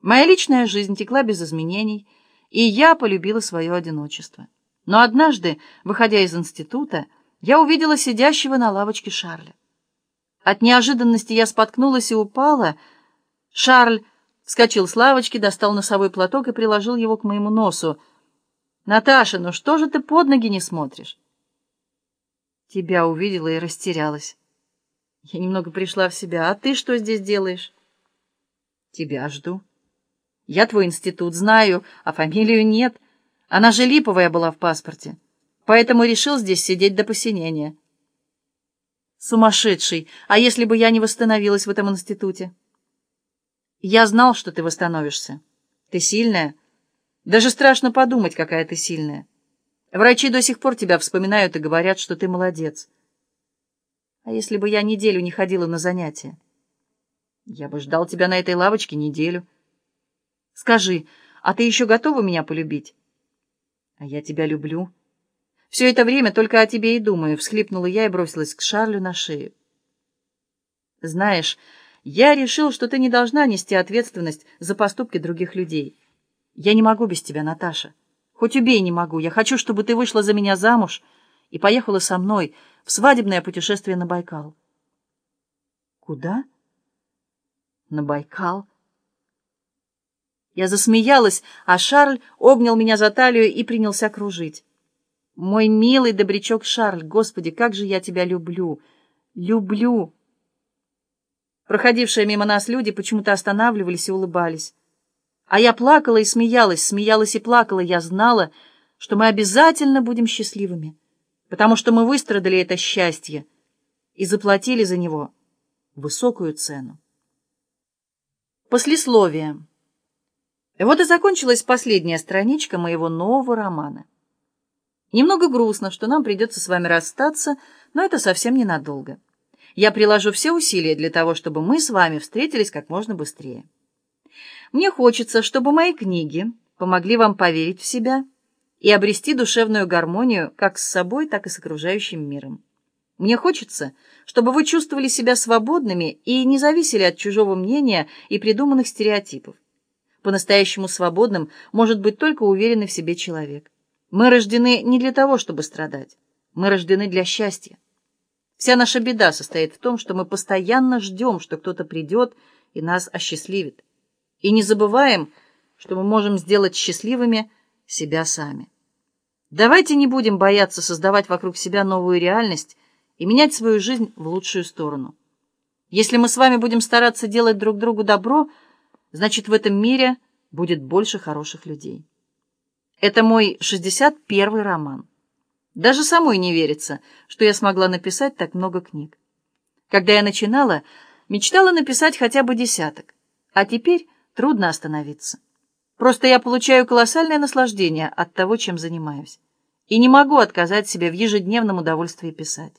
Моя личная жизнь текла без изменений, и я полюбила свое одиночество. Но однажды, выходя из института, я увидела сидящего на лавочке Шарля. От неожиданности я споткнулась и упала. Шарль вскочил с лавочки, достал носовой платок и приложил его к моему носу. «Наташа, ну что же ты под ноги не смотришь?» Тебя увидела и растерялась. Я немного пришла в себя. А ты что здесь делаешь? Тебя жду. Я твой институт знаю, а фамилию нет. Она же липовая была в паспорте. Поэтому решил здесь сидеть до посинения. Сумасшедший! А если бы я не восстановилась в этом институте? Я знал, что ты восстановишься. Ты сильная. Даже страшно подумать, какая ты сильная. Врачи до сих пор тебя вспоминают и говорят, что ты молодец. А если бы я неделю не ходила на занятия? Я бы ждал тебя на этой лавочке неделю. Скажи, а ты еще готова меня полюбить? А я тебя люблю. Все это время только о тебе и думаю, всхлипнула я и бросилась к Шарлю на шею. Знаешь, я решил, что ты не должна нести ответственность за поступки других людей. Я не могу без тебя, Наташа. Хоть убей не могу. Я хочу, чтобы ты вышла за меня замуж и поехала со мной в свадебное путешествие на Байкал. Куда? На Байкал. Я засмеялась, а Шарль обнял меня за талию и принялся кружить. Мой милый добрячок Шарль, Господи, как же я тебя люблю! Люблю! Проходившие мимо нас люди почему-то останавливались и улыбались. А я плакала и смеялась, смеялась и плакала. Я знала, что мы обязательно будем счастливыми, потому что мы выстрадали это счастье и заплатили за него высокую цену. Послесловие. Вот и закончилась последняя страничка моего нового романа. Немного грустно, что нам придется с вами расстаться, но это совсем ненадолго. Я приложу все усилия для того, чтобы мы с вами встретились как можно быстрее. Мне хочется, чтобы мои книги помогли вам поверить в себя и обрести душевную гармонию как с собой, так и с окружающим миром. Мне хочется, чтобы вы чувствовали себя свободными и не зависели от чужого мнения и придуманных стереотипов. По-настоящему свободным может быть только уверенный в себе человек. Мы рождены не для того, чтобы страдать. Мы рождены для счастья. Вся наша беда состоит в том, что мы постоянно ждем, что кто-то придет и нас осчастливит. И не забываем, что мы можем сделать счастливыми себя сами. Давайте не будем бояться создавать вокруг себя новую реальность и менять свою жизнь в лучшую сторону. Если мы с вами будем стараться делать друг другу добро, значит, в этом мире будет больше хороших людей. Это мой 61-й роман. Даже самой не верится, что я смогла написать так много книг. Когда я начинала, мечтала написать хотя бы десяток, а теперь трудно остановиться. Просто я получаю колоссальное наслаждение от того, чем занимаюсь, и не могу отказать себе в ежедневном удовольствии писать.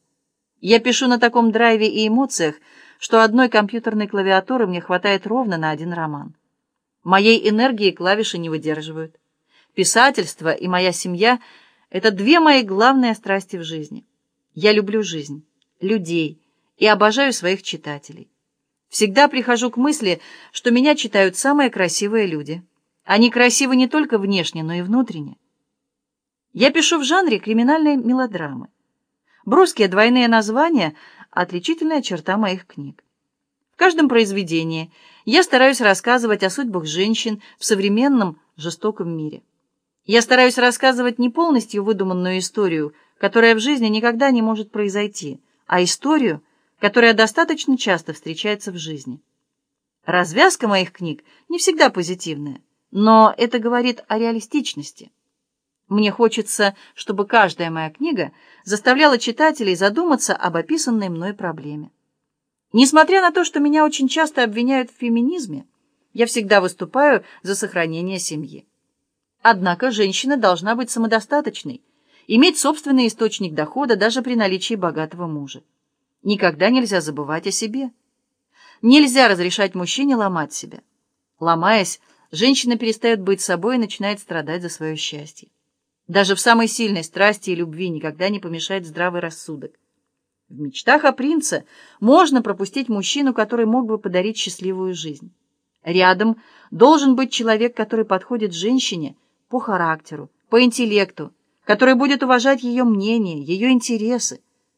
Я пишу на таком драйве и эмоциях, что одной компьютерной клавиатуры мне хватает ровно на один роман. Моей энергии клавиши не выдерживают. Писательство и моя семья — это две мои главные страсти в жизни. Я люблю жизнь, людей и обожаю своих читателей. Всегда прихожу к мысли, что меня читают самые красивые люди. Они красивы не только внешне, но и внутренне. Я пишу в жанре криминальной мелодрамы. Броские двойные названия — отличительная черта моих книг. В каждом произведении я стараюсь рассказывать о судьбах женщин в современном жестоком мире. Я стараюсь рассказывать не полностью выдуманную историю, которая в жизни никогда не может произойти, а историю, которая достаточно часто встречается в жизни. Развязка моих книг не всегда позитивная, но это говорит о реалистичности. Мне хочется, чтобы каждая моя книга заставляла читателей задуматься об описанной мной проблеме. Несмотря на то, что меня очень часто обвиняют в феминизме, я всегда выступаю за сохранение семьи. Однако женщина должна быть самодостаточной, иметь собственный источник дохода даже при наличии богатого мужа. Никогда нельзя забывать о себе. Нельзя разрешать мужчине ломать себя. Ломаясь, женщина перестает быть собой и начинает страдать за свое счастье. Даже в самой сильной страсти и любви никогда не помешает здравый рассудок. В мечтах о принце можно пропустить мужчину, который мог бы подарить счастливую жизнь. Рядом должен быть человек, который подходит женщине по характеру, по интеллекту, который будет уважать ее мнение, ее интересы,